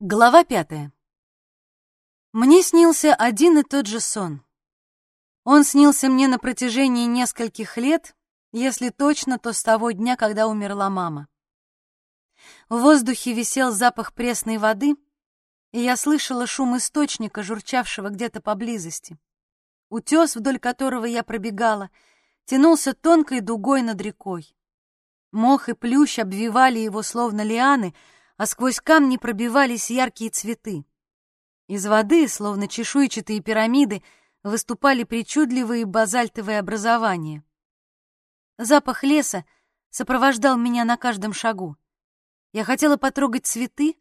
Глава пятая. Мне снился один и тот же сон. Он снился мне на протяжении нескольких лет, если точно, то с того дня, когда умерла мама. В воздухе висел запах пресной воды, и я слышала шум источника, журчавшего где-то поблизости. Утес, вдоль которого я пробегала, тянулся тонкой дугой над рекой. Мох и плющ обвивали его словно лианы — а сквозь камни пробивались яркие цветы. Из воды, словно чешуйчатые пирамиды, выступали причудливые базальтовые образования. Запах леса сопровождал меня на каждом шагу. Я хотела потрогать цветы,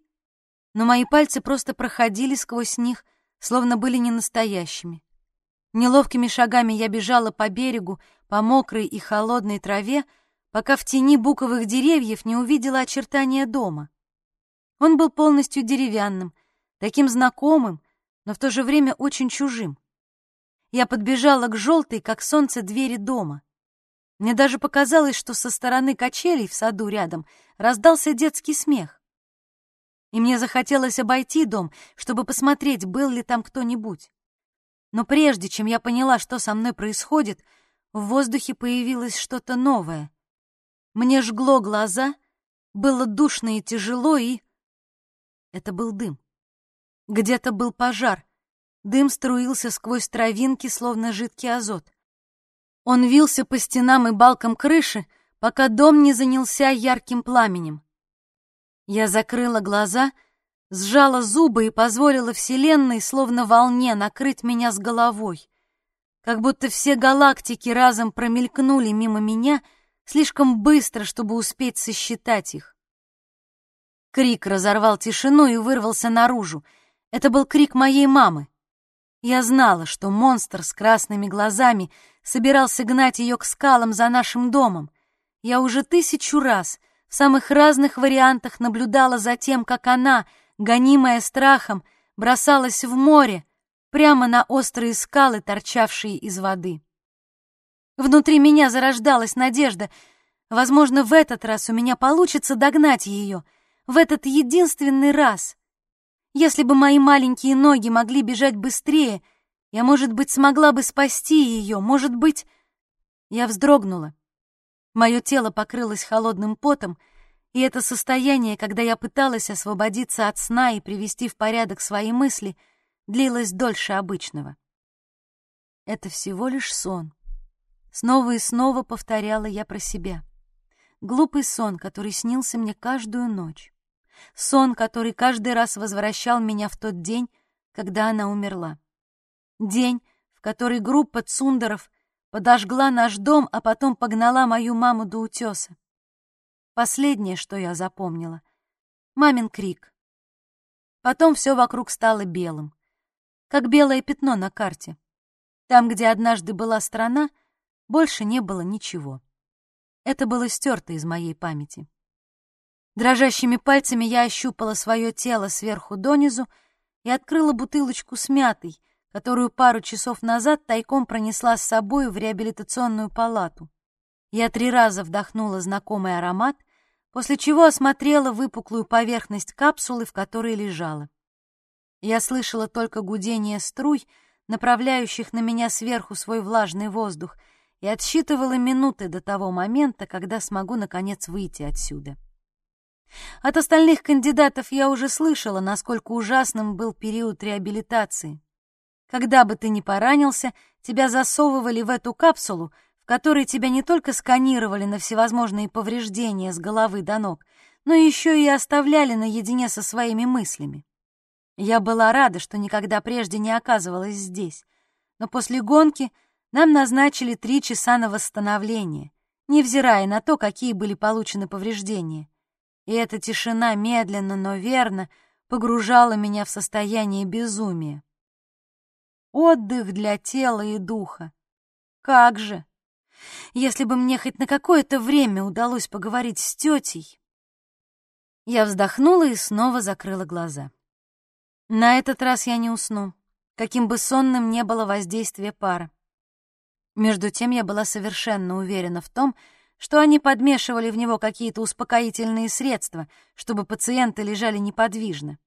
но мои пальцы просто проходили сквозь них, словно были не настоящими. Неловкими шагами я бежала по берегу, по мокрой и холодной траве, пока в тени буковых деревьев не увидела очертания дома. Он был полностью деревянным, таким знакомым, но в то же время очень чужим. Я подбежала к желтой, как солнце, двери дома. Мне даже показалось, что со стороны качелей в саду рядом раздался детский смех. И мне захотелось обойти дом, чтобы посмотреть, был ли там кто-нибудь. Но прежде чем я поняла, что со мной происходит, в воздухе появилось что-то новое. Мне жгло глаза, было душно и тяжело, и... Это был дым. Где-то был пожар. Дым струился сквозь травинки, словно жидкий азот. Он вился по стенам и балкам крыши, пока дом не занялся ярким пламенем. Я закрыла глаза, сжала зубы и позволила Вселенной, словно волне, накрыть меня с головой. Как будто все галактики разом промелькнули мимо меня слишком быстро, чтобы успеть сосчитать их. Крик разорвал тишину и вырвался наружу. Это был крик моей мамы. Я знала, что монстр с красными глазами собирался гнать ее к скалам за нашим домом. Я уже тысячу раз в самых разных вариантах наблюдала за тем, как она, гонимая страхом, бросалась в море, прямо на острые скалы, торчавшие из воды. Внутри меня зарождалась надежда. Возможно, в этот раз у меня получится догнать ее — в этот единственный раз. Если бы мои маленькие ноги могли бежать быстрее, я, может быть, смогла бы спасти ее, может быть... Я вздрогнула. Мое тело покрылось холодным потом, и это состояние, когда я пыталась освободиться от сна и привести в порядок свои мысли, длилось дольше обычного. Это всего лишь сон. Снова и снова повторяла я про себя. Глупый сон, который снился мне каждую ночь. Сон, который каждый раз возвращал меня в тот день, когда она умерла. День, в который группа цундеров подожгла наш дом, а потом погнала мою маму до утеса. Последнее, что я запомнила — мамин крик. Потом все вокруг стало белым, как белое пятно на карте. Там, где однажды была страна, больше не было ничего. Это было стерто из моей памяти. Дрожащими пальцами я ощупала свое тело сверху донизу и открыла бутылочку с мятой, которую пару часов назад тайком пронесла с собой в реабилитационную палату. Я три раза вдохнула знакомый аромат, после чего осмотрела выпуклую поверхность капсулы, в которой лежала. Я слышала только гудение струй, направляющих на меня сверху свой влажный воздух, и отсчитывала минуты до того момента, когда смогу наконец выйти отсюда. От остальных кандидатов я уже слышала, насколько ужасным был период реабилитации. Когда бы ты ни поранился, тебя засовывали в эту капсулу, в которой тебя не только сканировали на всевозможные повреждения с головы до ног, но еще и оставляли наедине со своими мыслями. Я была рада, что никогда прежде не оказывалась здесь, но после гонки нам назначили три часа на восстановление, невзирая на то, какие были получены повреждения и эта тишина медленно, но верно погружала меня в состояние безумия. Отдых для тела и духа. Как же! Если бы мне хоть на какое-то время удалось поговорить с тетей... Я вздохнула и снова закрыла глаза. На этот раз я не усну, каким бы сонным не было воздействие пара. Между тем я была совершенно уверена в том, что они подмешивали в него какие-то успокоительные средства, чтобы пациенты лежали неподвижно.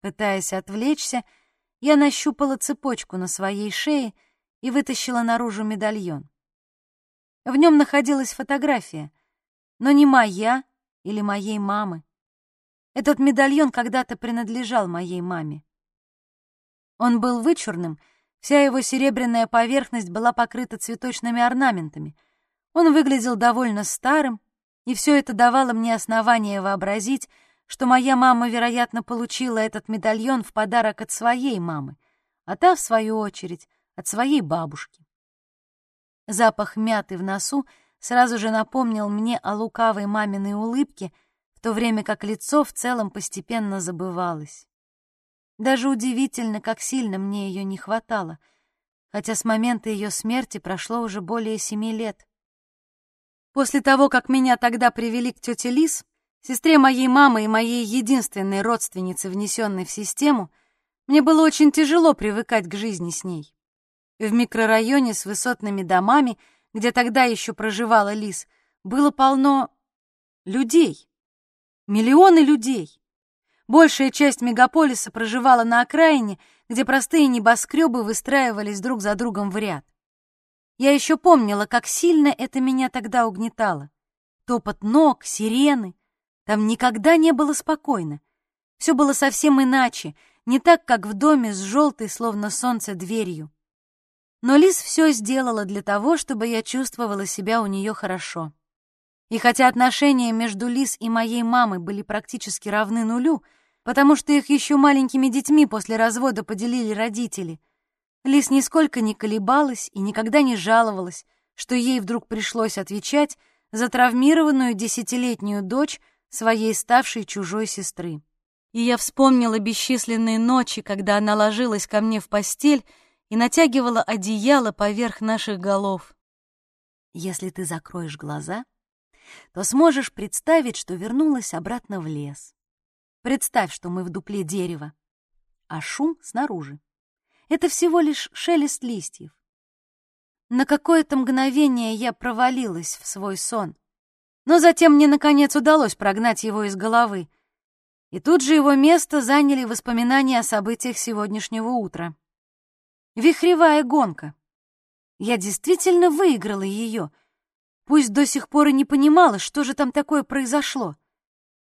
Пытаясь отвлечься, я нащупала цепочку на своей шее и вытащила наружу медальон. В нем находилась фотография, но не моя или моей мамы. Этот медальон когда-то принадлежал моей маме. Он был вычурным, вся его серебряная поверхность была покрыта цветочными орнаментами. Он выглядел довольно старым, и все это давало мне основание вообразить, что моя мама, вероятно, получила этот медальон в подарок от своей мамы, а та, в свою очередь, от своей бабушки. Запах мяты в носу сразу же напомнил мне о лукавой маминой улыбке, в то время как лицо в целом постепенно забывалось. Даже удивительно, как сильно мне ее не хватало, хотя с момента ее смерти прошло уже более семи лет. После того, как меня тогда привели к тете Лис, сестре моей мамы и моей единственной родственнице, внесенной в систему, мне было очень тяжело привыкать к жизни с ней. В микрорайоне с высотными домами, где тогда еще проживала Лис, было полно людей. Миллионы людей. Большая часть мегаполиса проживала на окраине, где простые небоскребы выстраивались друг за другом в ряд. Я еще помнила, как сильно это меня тогда угнетало. Топот ног, сирены. Там никогда не было спокойно. Все было совсем иначе, не так, как в доме с желтой, словно солнце, дверью. Но Лиз все сделала для того, чтобы я чувствовала себя у нее хорошо. И хотя отношения между Лиз и моей мамой были практически равны нулю, потому что их еще маленькими детьми после развода поделили родители, Лиз нисколько не колебалась и никогда не жаловалась, что ей вдруг пришлось отвечать за травмированную десятилетнюю дочь своей ставшей чужой сестры. И я вспомнила бесчисленные ночи, когда она ложилась ко мне в постель и натягивала одеяло поверх наших голов. Если ты закроешь глаза, то сможешь представить, что вернулась обратно в лес. Представь, что мы в дупле дерева, а шум снаружи. Это всего лишь шелест листьев. На какое-то мгновение я провалилась в свой сон, но затем мне, наконец, удалось прогнать его из головы, и тут же его место заняли воспоминания о событиях сегодняшнего утра. Вихревая гонка. Я действительно выиграла ее, пусть до сих пор и не понимала, что же там такое произошло.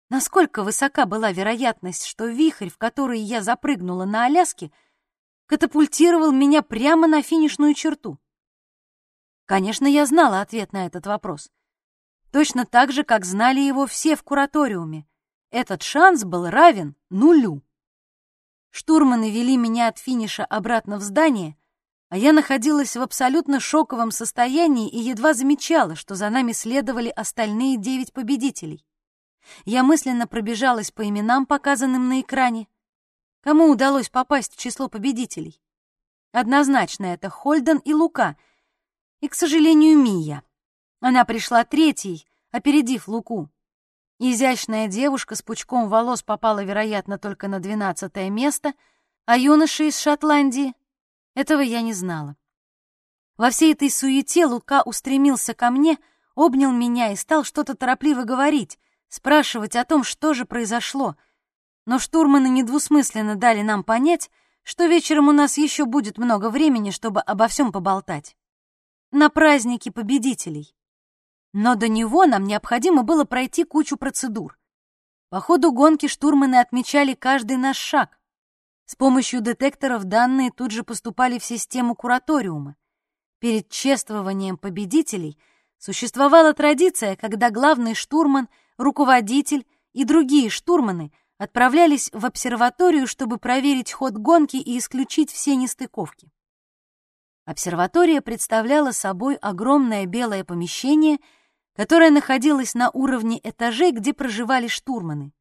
Насколько высока была вероятность, что вихрь, в который я запрыгнула на Аляске, катапультировал меня прямо на финишную черту? Конечно, я знала ответ на этот вопрос. Точно так же, как знали его все в кураториуме. Этот шанс был равен нулю. Штурманы вели меня от финиша обратно в здание, а я находилась в абсолютно шоковом состоянии и едва замечала, что за нами следовали остальные девять победителей. Я мысленно пробежалась по именам, показанным на экране. Кому удалось попасть в число победителей? Однозначно это Хольден и Лука. И, к сожалению, Мия. Она пришла третьей, опередив Луку. Изящная девушка с пучком волос попала, вероятно, только на двенадцатое место, а юноша из Шотландии... Этого я не знала. Во всей этой суете Лука устремился ко мне, обнял меня и стал что-то торопливо говорить, спрашивать о том, что же произошло. Но штурманы недвусмысленно дали нам понять, что вечером у нас еще будет много времени, чтобы обо всем поболтать. На празднике победителей. Но до него нам необходимо было пройти кучу процедур. По ходу гонки штурманы отмечали каждый наш шаг. С помощью детекторов данные тут же поступали в систему кураториума. Перед чествованием победителей существовала традиция, когда главный штурман — руководитель и другие штурманы отправлялись в обсерваторию, чтобы проверить ход гонки и исключить все нестыковки. Обсерватория представляла собой огромное белое помещение, которое находилось на уровне этажей, где проживали штурманы.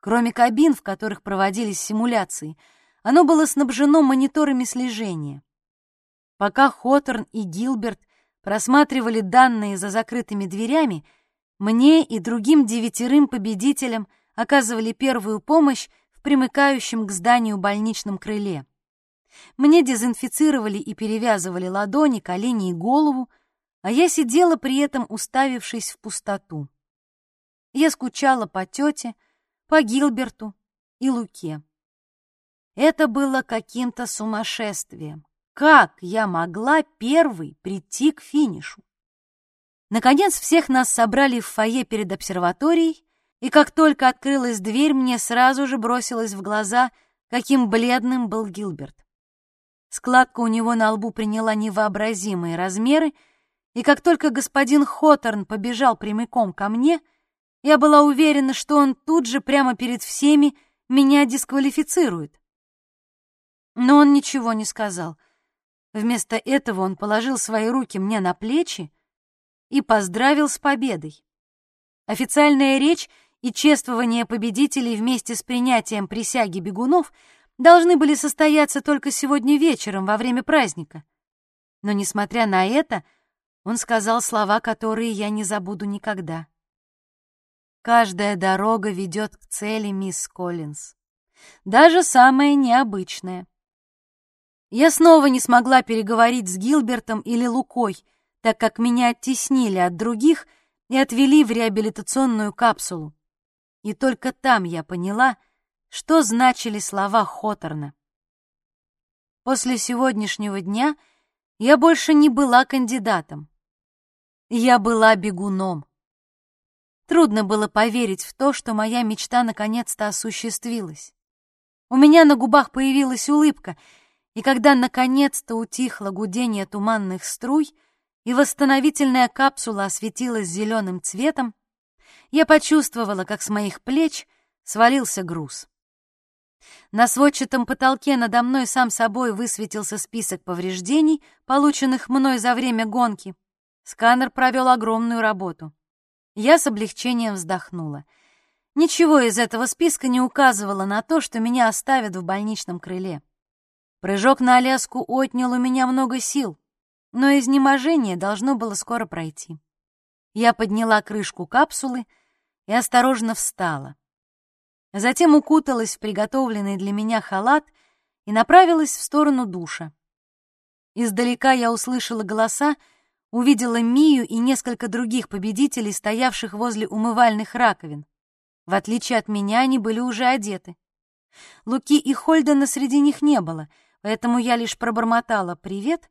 Кроме кабин, в которых проводились симуляции, оно было снабжено мониторами слежения. Пока Хоторн и Гилберт просматривали данные за закрытыми дверями, мне и другим девятерым победителям оказывали первую помощь в примыкающем к зданию больничном крыле. Мне дезинфицировали и перевязывали ладони, колени и голову, а я сидела при этом, уставившись в пустоту. Я скучала по тете, по Гилберту и Луке. Это было каким-то сумасшествием. Как я могла первой прийти к финишу? Наконец всех нас собрали в фойе перед обсерваторией, и как только открылась дверь, мне сразу же бросилось в глаза, каким бледным был Гилберт. Складка у него на лбу приняла невообразимые размеры, и как только господин Хоторн побежал прямиком ко мне, я была уверена, что он тут же прямо перед всеми меня дисквалифицирует. Но он ничего не сказал. Вместо этого он положил свои руки мне на плечи и поздравил с победой. Официальная речь и чествование победителей вместе с принятием присяги бегунов должны были состояться только сегодня вечером во время праздника. Но, несмотря на это, он сказал слова, которые я не забуду никогда. «Каждая дорога ведет к цели, мисс Коллинз, даже самая необычная. Я снова не смогла переговорить с Гилбертом или Лукой, так как меня оттеснили от других и отвели в реабилитационную капсулу. И только там я поняла, что значили слова Хоторна. После сегодняшнего дня я больше не была кандидатом. Я была бегуном. Трудно было поверить в то, что моя мечта наконец-то осуществилась. У меня на губах появилась улыбка — и когда наконец-то утихло гудение туманных струй и восстановительная капсула осветилась зеленым цветом, я почувствовала, как с моих плеч свалился груз. На сводчатом потолке надо мной сам собой высветился список повреждений, полученных мной за время гонки. Сканер провел огромную работу. Я с облегчением вздохнула. Ничего из этого списка не указывало на то, что меня оставят в больничном крыле. Прыжок на Аляску отнял у меня много сил, но изнеможение должно было скоро пройти. Я подняла крышку капсулы и осторожно встала. Затем укуталась в приготовленный для меня халат и направилась в сторону душа. Издалека я услышала голоса, увидела Мию и несколько других победителей, стоявших возле умывальных раковин. В отличие от меня, они были уже одеты. Луки и Хольдена среди них не было — поэтому я лишь пробормотала «привет»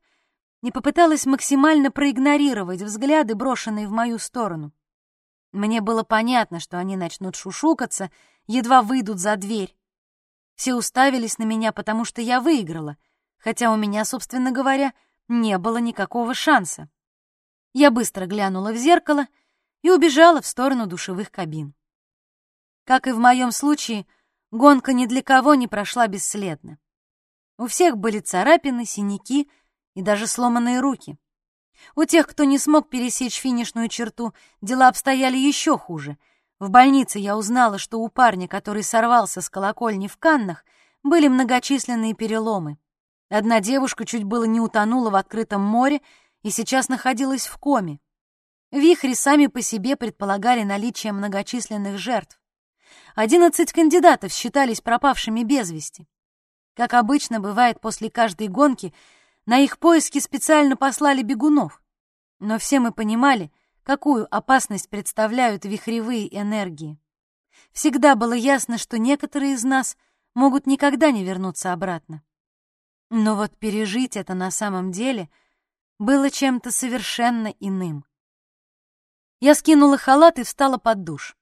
и попыталась максимально проигнорировать взгляды, брошенные в мою сторону. Мне было понятно, что они начнут шушукаться, едва выйдут за дверь. Все уставились на меня, потому что я выиграла, хотя у меня, собственно говоря, не было никакого шанса. Я быстро глянула в зеркало и убежала в сторону душевых кабин. Как и в моем случае, гонка ни для кого не прошла бесследно. У всех были царапины, синяки и даже сломанные руки. У тех, кто не смог пересечь финишную черту, дела обстояли еще хуже. В больнице я узнала, что у парня, который сорвался с колокольни в Каннах, были многочисленные переломы. Одна девушка чуть было не утонула в открытом море и сейчас находилась в коме. Вихри сами по себе предполагали наличие многочисленных жертв. Одиннадцать кандидатов считались пропавшими без вести. Как обычно бывает после каждой гонки, на их поиски специально послали бегунов. Но все мы понимали, какую опасность представляют вихревые энергии. Всегда было ясно, что некоторые из нас могут никогда не вернуться обратно. Но вот пережить это на самом деле было чем-то совершенно иным. Я скинула халат и встала под душ.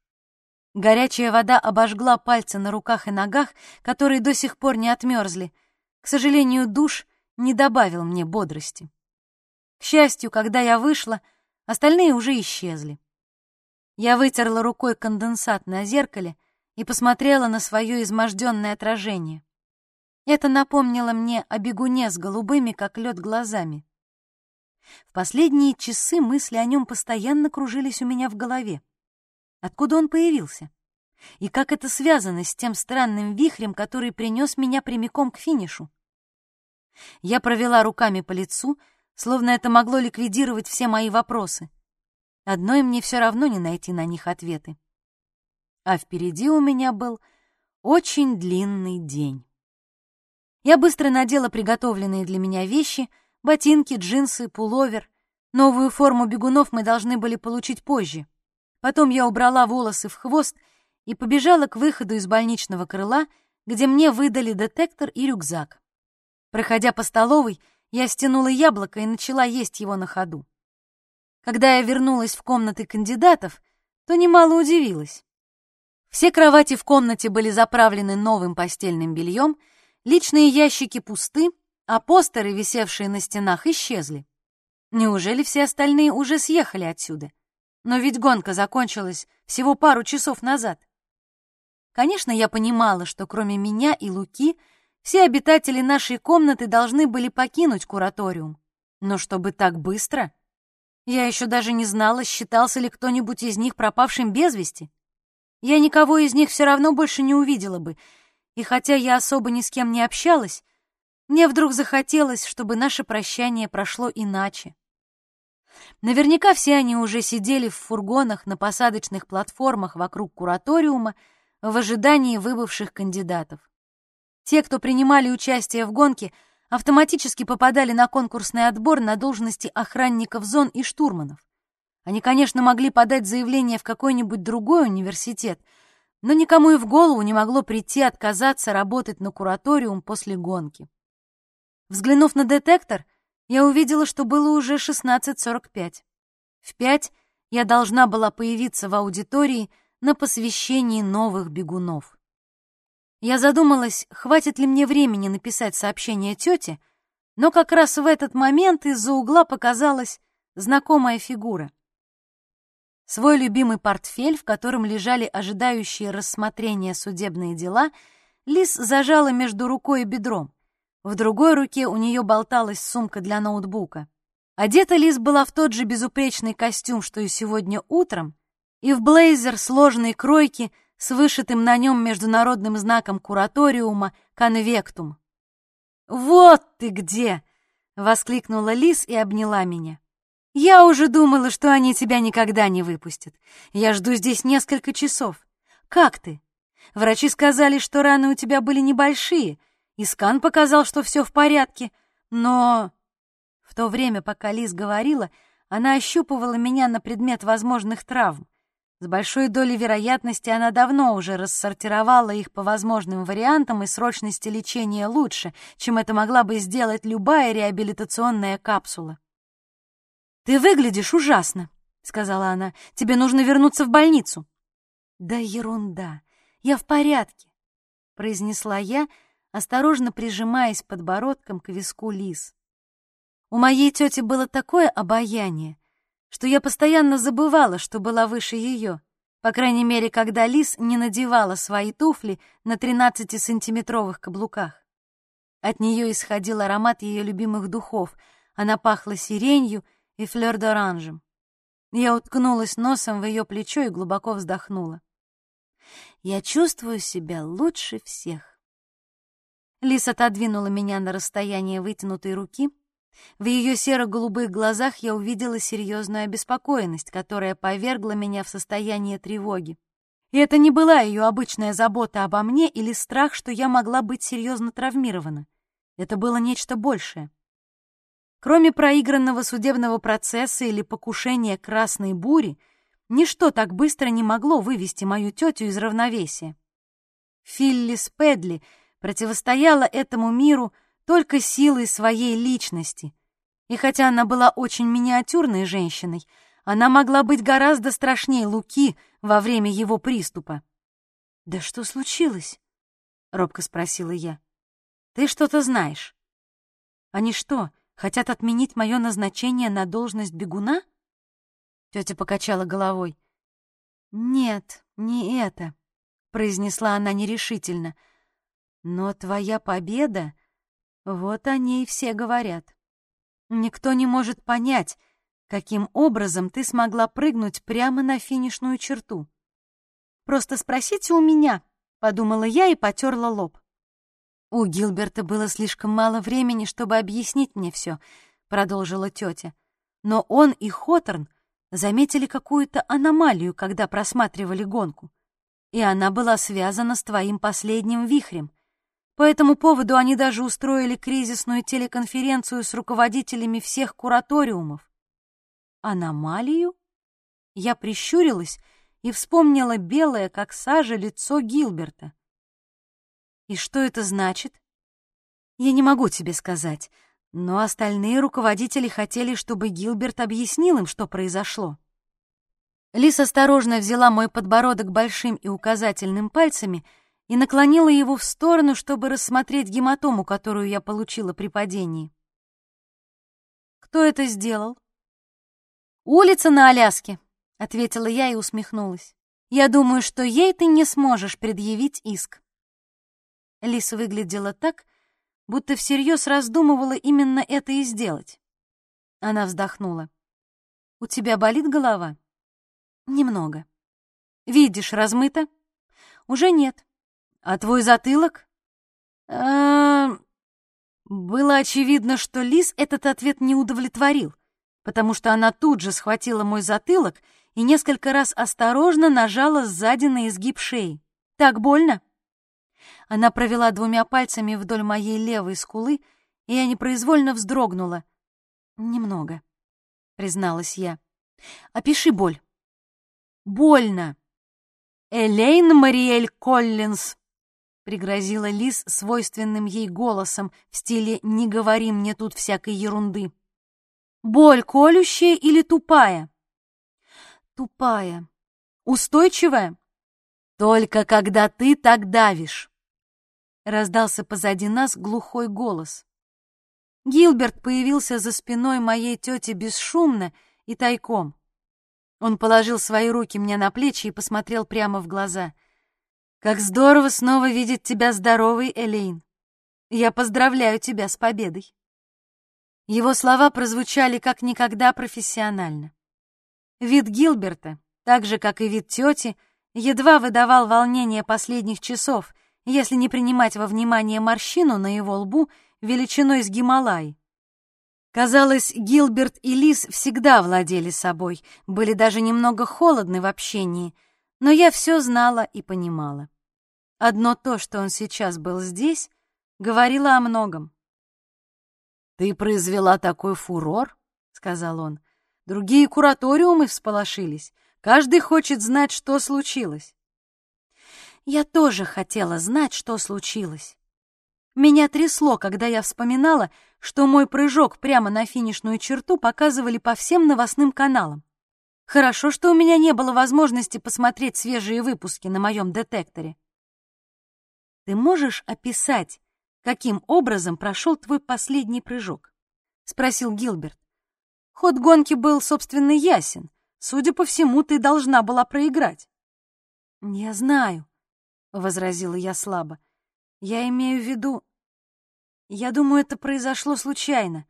Горячая вода обожгла пальцы на руках и ногах, которые до сих пор не отмерзли. К сожалению, душ не добавил мне бодрости. К счастью, когда я вышла, остальные уже исчезли. Я вытерла рукой конденсат на зеркале и посмотрела на свое изможденное отражение. Это напомнило мне о бегуне с голубыми, как лед, глазами. В последние часы мысли о нем постоянно кружились у меня в голове. Откуда он появился? И как это связано с тем странным вихрем, который принес меня прямиком к финишу? Я провела руками по лицу, словно это могло ликвидировать все мои вопросы. Одной мне все равно не найти на них ответы. А впереди у меня был очень длинный день. Я быстро надела приготовленные для меня вещи, ботинки, джинсы, пуловер. Новую форму бегунов мы должны были получить позже. Потом я убрала волосы в хвост и побежала к выходу из больничного крыла, где мне выдали детектор и рюкзак. Проходя по столовой, я стянула яблоко и начала есть его на ходу. Когда я вернулась в комнаты кандидатов, то немало удивилась. Все кровати в комнате были заправлены новым постельным бельем, личные ящики пусты, а постеры, висевшие на стенах, исчезли. Неужели все остальные уже съехали отсюда? Но ведь гонка закончилась всего пару часов назад. Конечно, я понимала, что кроме меня и Луки все обитатели нашей комнаты должны были покинуть кураториум. Но чтобы так быстро? Я еще даже не знала, считался ли кто-нибудь из них пропавшим без вести. Я никого из них все равно больше не увидела бы, и хотя я особо ни с кем не общалась, мне вдруг захотелось, чтобы наше прощание прошло иначе. Наверняка все они уже сидели в фургонах на посадочных платформах вокруг кураториума в ожидании выбывших кандидатов. Те, кто принимали участие в гонке, автоматически попадали на конкурсный отбор на должности охранников зон и штурманов. Они, конечно, могли подать заявление в какой-нибудь другой университет, но никому и в голову не могло прийти отказаться работать на кураториум после гонки. Взглянув на детектор, я увидела, что было уже 16.45. В пять я должна была появиться в аудитории на посвящении новых бегунов. Я задумалась, хватит ли мне времени написать сообщение тете, но как раз в этот момент из-за угла показалась знакомая фигура. Свой любимый портфель, в котором лежали ожидающие рассмотрения судебные дела, Лис зажала между рукой и бедром. В другой руке у нее болталась сумка для ноутбука. Одета Лиз была в тот же безупречный костюм, что и сегодня утром, и в блейзер сложной кройки с вышитым на нем международным знаком кураториума «Конвектум». «Вот ты где!» — воскликнула Лиз и обняла меня. Я уже думала, что они тебя никогда не выпустят. Я жду здесь несколько часов. Как ты? Врачи сказали, что раны у тебя были небольшие, и скан показал, что все в порядке, но... В то время, пока Лиз говорила, она ощупывала меня на предмет возможных травм. С большой долей вероятности она давно уже рассортировала их по возможным вариантам и срочности лечения лучше, чем это могла бы сделать любая реабилитационная капсула. «Ты выглядишь ужасно», — сказала она. «Тебе нужно вернуться в больницу». «Да ерунда, я в порядке», — произнесла я, осторожно прижимаясь подбородком к виску Лиз. У моей тети было такое обаяние, что я постоянно забывала, что была выше ее, по крайней мере, когда Лиз не надевала свои туфли на 13-сантиметровых каблуках. От нее исходил аромат ее любимых духов, она пахла сиренью и флёр-д'оранжем. Я уткнулась носом в ее плечо и глубоко вздохнула. Я чувствую себя лучше всех. Лис отодвинула меня на расстояние вытянутой руки. В ее серо-голубых глазах я увидела серьезную обеспокоенность, которая повергла меня в состояние тревоги. И это не была ее обычная забота обо мне или страх, что я могла быть серьезно травмирована. Это было нечто большее. Кроме проигранного судебного процесса или покушения красной бури, ничто так быстро не могло вывести мою тетю из равновесия. Филлис Педли противостояла этому миру только силой своей личности. И хотя она была очень миниатюрной женщиной, она могла быть гораздо страшнее Луки во время его приступа. «Да что случилось?» — робко спросила я. «Ты что-то знаешь?» «Они что, Хотят отменить мое назначение на должность бегуна? Тетя покачала головой. Нет, не это, произнесла она нерешительно. Но твоя победа, вот о ней все говорят. Никто не может понять, каким образом ты смогла прыгнуть прямо на финишную черту. Просто спросите у меня, подумала я и потерла лоб. «У Гилберта было слишком мало времени, чтобы объяснить мне все», — продолжила тетя. «Но он и Хоторн заметили какую-то аномалию, когда просматривали гонку. И она была связана с твоим последним вихрем. По этому поводу они даже устроили кризисную телеконференцию с руководителями всех кураториумов. Аномалию? Я прищурилась и вспомнила белое, как сажа, лицо Гилберта. И что это значит? Я не могу тебе сказать, но остальные руководители хотели, чтобы Гилберт объяснил им, что произошло. Лис осторожно взяла мой подбородок большим и указательным пальцами и наклонила его в сторону, чтобы рассмотреть гематому, которую я получила при падении. «Кто это сделал?» «Улица на Аляске», — ответила я и усмехнулась. «Я думаю, что ей ты не сможешь предъявить иск». Лис выглядела так, будто всерьез раздумывала именно это и сделать. Она вздохнула. «У тебя болит голова?» «Немного». «Видишь, размыто?» «Уже нет». «А твой затылок?» «А, Было очевидно, что Лис этот ответ не удовлетворил, потому что она тут же схватила мой затылок и несколько раз осторожно нажала сзади на изгиб шеи. «Так больно?» Она провела двумя пальцами вдоль моей левой скулы, и я непроизвольно вздрогнула. «Немного», — призналась я. «Опиши боль». «Больно». «Элейн Мариэль Коллинз», — пригрозила Лис свойственным ей голосом в стиле «не говори мне тут всякой ерунды». «Боль колющая или тупая?» «Тупая». «Устойчивая?» «Только когда ты так давишь». Раздался позади нас глухой голос. Гилберт появился за спиной моей тети бесшумно и тайком. Он положил свои руки мне на плечи и посмотрел прямо в глаза. «Как здорово снова видеть тебя здоровой, Элейн! Я поздравляю тебя с победой!» Его слова прозвучали как никогда профессионально. Вид Гилберта, так же, как и вид тети, едва выдавал волнение последних часов, если не принимать во внимание морщину на его лбу величиной с Гималай. Казалось, Гилберт и Лис всегда владели собой, были даже немного холодны в общении, но я все знала и понимала. Одно то, что он сейчас был здесь, говорило о многом. «Ты произвела такой фурор», — сказал он. «Другие кураториумы всполошились. Каждый хочет знать, что случилось». Я тоже хотела знать, что случилось. Меня трясло, когда я вспоминала, что мой прыжок прямо на финишную черту показывали по всем новостным каналам. Хорошо, что у меня не было возможности посмотреть свежие выпуски на моем детекторе. Ты можешь описать, каким образом прошел твой последний прыжок? Спросил Гилберт. Ход гонки был, собственно, ясен. Судя по всему, ты должна была проиграть. Я знаю, — возразила я слабо. «Я имею в виду... Я думаю, это произошло случайно».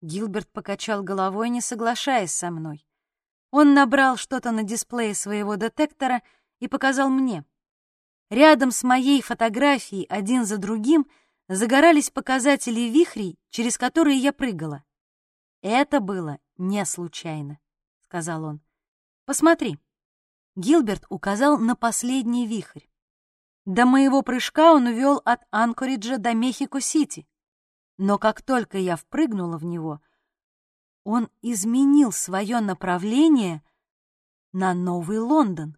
Гилберт покачал головой, не соглашаясь со мной. Он набрал что-то на дисплее своего детектора и показал мне. Рядом с моей фотографией один за другим загорались показатели вихрей, через которые я прыгала. «Это было не случайно», — сказал он. «Посмотри». Гилберт указал на последний вихрь. До моего прыжка он увел от Анкориджа до Мехико-Сити. Но как только я впрыгнула в него, он изменил свое направление на Новый Лондон.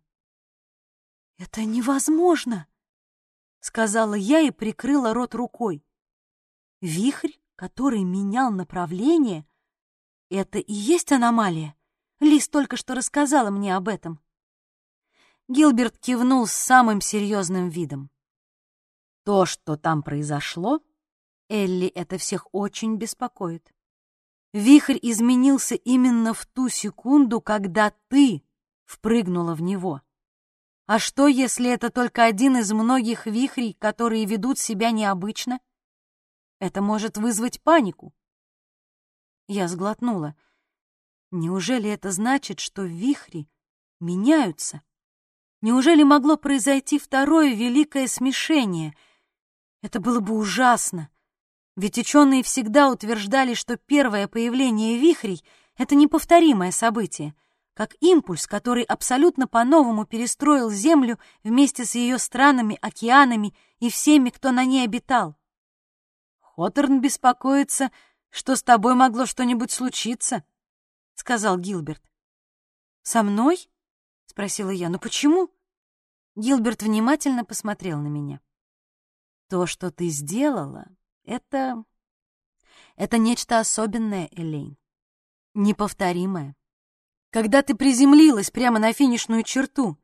«Это невозможно!» — сказала я и прикрыла рот рукой. «Вихрь, который менял направление, это и есть аномалия. Лис только что рассказала мне об этом. Гилберт кивнул с самым серьезным видом. То, что там произошло, Элли это всех очень беспокоит. Вихрь изменился именно в ту секунду, когда ты впрыгнула в него. А что, если это только один из многих вихрей, которые ведут себя необычно? Это может вызвать панику. Я сглотнула. Неужели это значит, что вихри меняются? Неужели могло произойти второе великое смешение? Это было бы ужасно. Ведь ученые всегда утверждали, что первое появление вихрей — это неповторимое событие, как импульс, который абсолютно по-новому перестроил Землю вместе с ее странами, океанами и всеми, кто на ней обитал. Хоторн беспокоится, что с тобой могло что-нибудь случиться, — сказал Гилберт. «Со мной?» — спросила я. «Но почему?» Гилберт внимательно посмотрел на меня. То, что ты сделала, это... Это нечто особенное, Элейн. Неповторимое. Когда ты приземлилась прямо на финишную черту,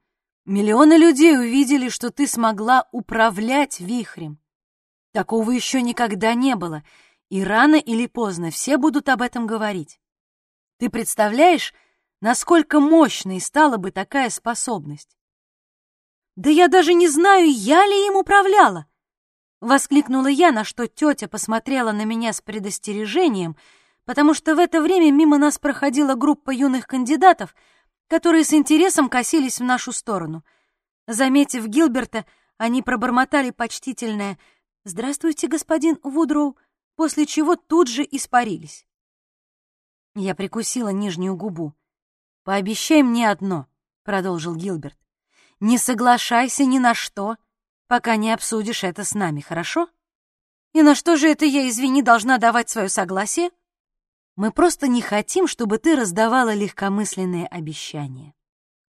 миллионы людей увидели, что ты смогла управлять вихрем. Такого еще никогда не было, и рано или поздно все будут об этом говорить. Ты представляешь, насколько мощной стала бы такая способность? «Да я даже не знаю, я ли им управляла!» Воскликнула я, на что тетя посмотрела на меня с предостережением — потому что в это время мимо нас проходила группа юных кандидатов, которые с интересом косились в нашу сторону. Заметив Гилберта, они пробормотали почтительное «Здравствуйте, господин Вудроу», после чего тут же испарились. Я прикусила нижнюю губу. «Пообещай мне одно», — продолжил Гилберт. «Не соглашайся ни на что, пока не обсудишь это с нами, хорошо?» «И на что же это я, извини, должна давать свое согласие?» Мы просто не хотим, чтобы ты раздавала легкомысленные обещания.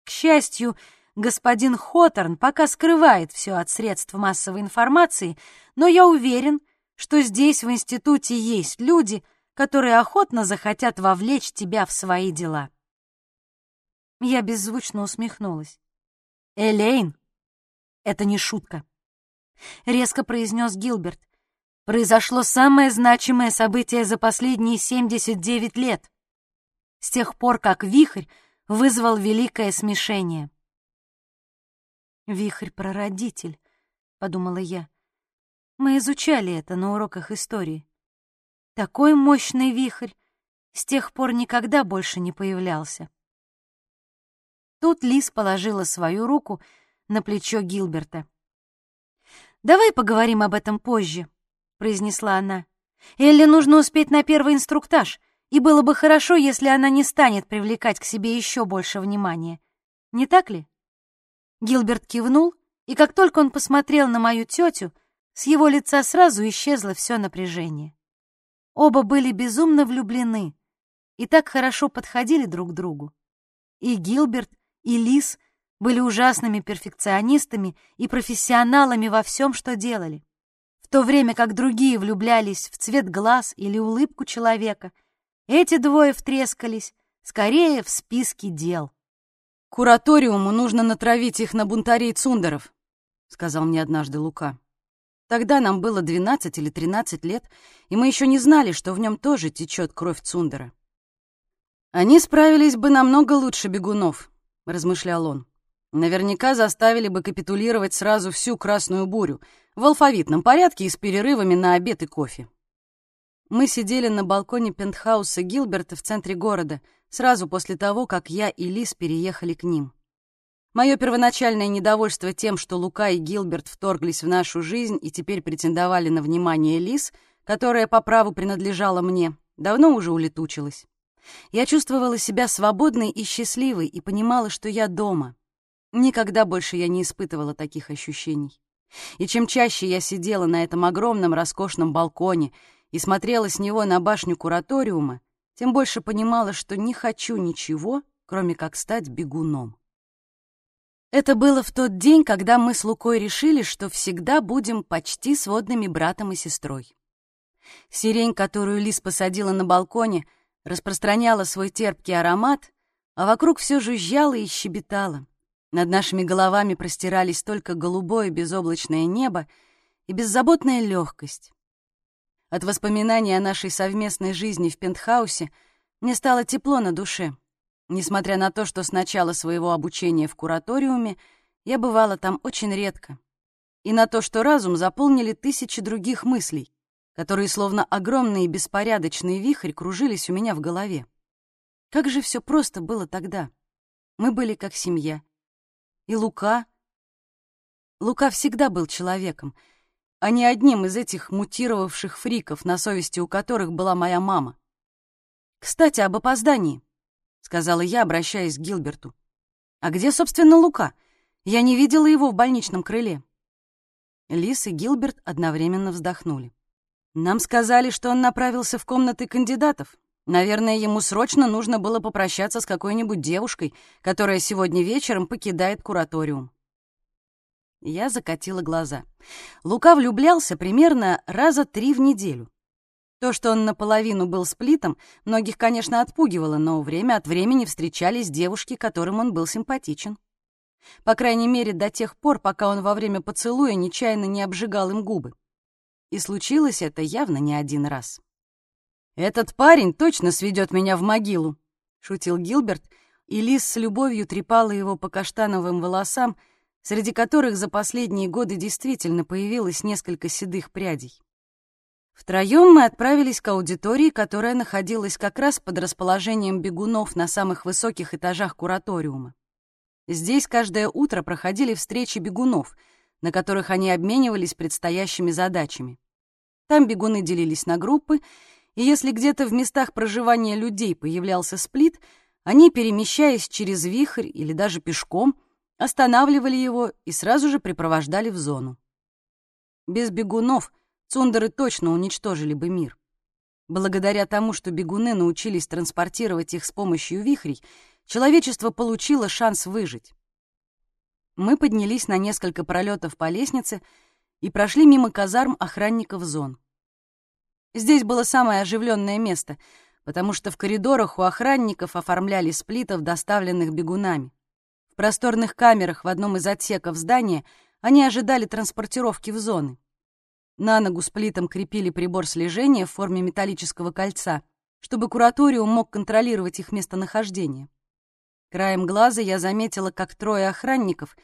К счастью, господин Хоторн пока скрывает все от средств массовой информации, но я уверен, что здесь в институте есть люди, которые охотно захотят вовлечь тебя в свои дела. Я беззвучно усмехнулась. «Элейн, это не шутка», — резко произнес Гилберт произошло самое значимое событие за последние 79 лет, с тех пор, как вихрь вызвал великое смешение. «Вихрь-прародитель», — подумала я. Мы изучали это на уроках истории. Такой мощный вихрь с тех пор никогда больше не появлялся. Тут Лис положила свою руку на плечо Гилберта. «Давай поговорим об этом позже», — произнесла она. «Элли нужно успеть на первый инструктаж, и было бы хорошо, если она не станет привлекать к себе еще больше внимания. Не так ли?» Гилберт кивнул, и как только он посмотрел на мою тетю, с его лица сразу исчезло все напряжение. Оба были безумно влюблены и так хорошо подходили друг к другу. И Гилберт, и Лис были ужасными перфекционистами и профессионалами во всем, что делали. В то время как другие влюблялись в цвет глаз или улыбку человека, эти двое втрескались скорее в списке дел. «Кураториуму нужно натравить их на бунтарей Цундеров», — сказал мне однажды Лука. Тогда нам было 12 или 13 лет, и мы еще не знали, что в нем тоже течет кровь Цундера. «Они справились бы намного лучше бегунов», — размышлял он. «Наверняка заставили бы капитулировать сразу всю Красную Бурю, в алфавитном порядке и с перерывами на обед и кофе. Мы сидели на балконе пентхауса Гилберта в центре города, сразу после того, как я и Лис переехали к ним. Мое первоначальное недовольство тем, что Лука и Гилберт вторглись в нашу жизнь и теперь претендовали на внимание Лис, которая по праву принадлежала мне, давно уже улетучилось. Я чувствовала себя свободной и счастливой и понимала, что я дома. Никогда больше я не испытывала таких ощущений. И чем чаще я сидела на этом огромном роскошном балконе и смотрела с него на башню кураториума, тем больше понимала, что не хочу ничего, кроме как стать бегуном. Это было в тот день, когда мы с Лукой решили, что всегда будем почти сводными братом и сестрой. Сирень, которую Лис посадила на балконе, распространяла свой терпкий аромат, а вокруг все жужжало и щебетало. Над нашими головами простирались только голубое безоблачное небо и беззаботная легкость. От воспоминаний о нашей совместной жизни в пентхаусе мне стало тепло на душе. Несмотря на то, что с начала своего обучения в кураториуме я бывала там очень редко, и на то, что разум заполнили тысячи других мыслей, которые словно огромный и беспорядочный вихрь кружились у меня в голове. Как же все просто было тогда. Мы были как семья — и Лука. Лука всегда был человеком, а не одним из этих мутировавших фриков, на совести у которых была моя мама. «Кстати, об опоздании», — сказала я, обращаясь к Гилберту. «А где, собственно, Лука? Я не видела его в больничном крыле». Лис и Гилберт одновременно вздохнули. «Нам сказали, что он направился в комнаты кандидатов», Наверное, ему срочно нужно было попрощаться с какой-нибудь девушкой, которая сегодня вечером покидает кураториум. Я закатила глаза. Лука влюблялся примерно раза три в неделю. То, что он наполовину был сплитом, многих, конечно, отпугивало, но время от времени встречались девушки, которым он был симпатичен. По крайней мере, до тех пор, пока он во время поцелуя нечаянно не обжигал им губы. И случилось это явно не один раз. «Этот парень точно сведет меня в могилу», — шутил Гилберт, и Лис с любовью трепала его по каштановым волосам, среди которых за последние годы действительно появилось несколько седых прядей. Втроем мы отправились к аудитории, которая находилась как раз под расположением бегунов на самых высоких этажах кураториума. Здесь каждое утро проходили встречи бегунов, на которых они обменивались предстоящими задачами. Там бегуны делились на группы, и если где-то в местах проживания людей появлялся сплит, они, перемещаясь через вихрь или даже пешком, останавливали его и сразу же припровождали в зону. Без бегунов — Цундеры точно уничтожили бы мир. Благодаря тому, что бегуны научились транспортировать их с помощью вихрей, человечество получило шанс выжить. Мы поднялись на несколько пролетов по лестнице и прошли мимо казарм охранников зон. Здесь было самое оживленное место, потому что в коридорах у охранников оформляли сплитов, доставленных бегунами. В просторных камерах в одном из отсеков здания они ожидали транспортировки в зоны. На ногу с плитом крепили прибор слежения в форме металлического кольца, чтобы кураториум мог контролировать их местонахождение. Краем глаза я заметила, как трое охранников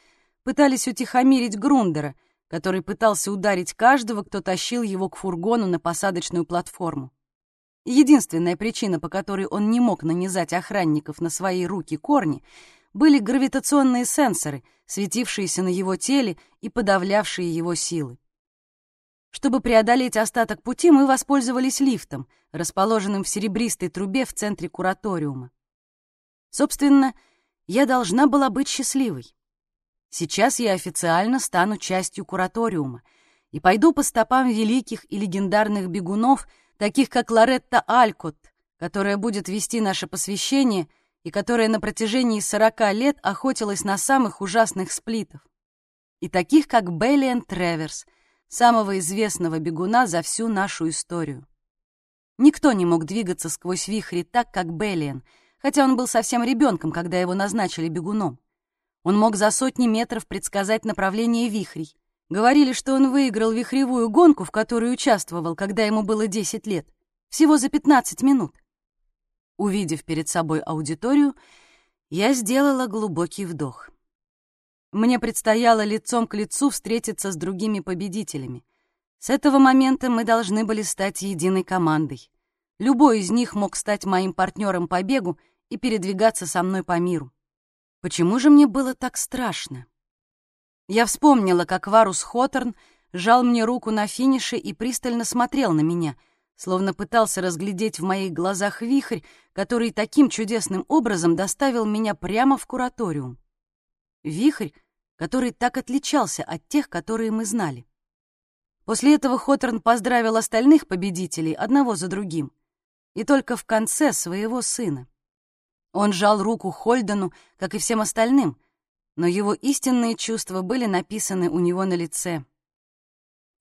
пытались утихомирить Грундера, который пытался ударить каждого, кто тащил его к фургону на посадочную платформу. Единственная причина, по которой он не мог нанизать охранников на свои руки корни, были гравитационные сенсоры, светившиеся на его теле и подавлявшие его силы. Чтобы преодолеть остаток пути, мы воспользовались лифтом, расположенным в серебристой трубе в центре кураториума. Собственно, я должна была быть счастливой. Сейчас я официально стану частью кураториума и пойду по стопам великих и легендарных бегунов, таких как Лоретта Алькот, которая будет вести наше посвящение и которая на протяжении сорока лет охотилась на самых ужасных сплитов, и таких как Беллиан Треверс, самого известного бегуна за всю нашу историю. Никто не мог двигаться сквозь вихри так, как Беллиен, хотя он был совсем ребенком, когда его назначили бегуном. Он мог за сотни метров предсказать направление вихрей. Говорили, что он выиграл вихревую гонку, в которой участвовал, когда ему было 10 лет, всего за 15 минут. Увидев перед собой аудиторию, я сделала глубокий вдох. Мне предстояло лицом к лицу встретиться с другими победителями. С этого момента мы должны были стать единой командой. Любой из них мог стать моим партнером по бегу и передвигаться со мной по миру. Почему же мне было так страшно? Я вспомнила, как Варус Хоторн жал мне руку на финише и пристально смотрел на меня, словно пытался разглядеть в моих глазах вихрь, который таким чудесным образом доставил меня прямо в кураториум. Вихрь, который так отличался от тех, которые мы знали. После этого Хоторн поздравил остальных победителей одного за другим, и только в конце своего сына. Он жал руку Хольдену, как и всем остальным, но его истинные чувства были написаны у него на лице.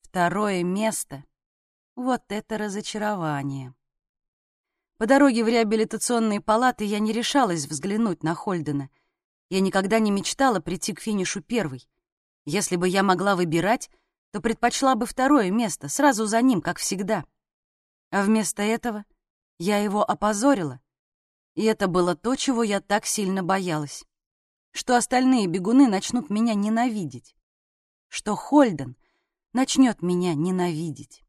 Второе место — вот это разочарование. По дороге в реабилитационные палаты я не решалась взглянуть на Хольдена — я никогда не мечтала прийти к финишу первой. Если бы я могла выбирать, то предпочла бы второе место, сразу за ним, как всегда. А вместо этого я его опозорила. И это было то, чего я так сильно боялась. Что остальные бегуны начнут меня ненавидеть. Что Хольден начнет меня ненавидеть.